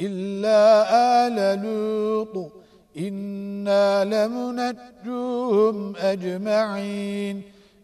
إلا آل لوط إنا لمنجوهم أجمعين.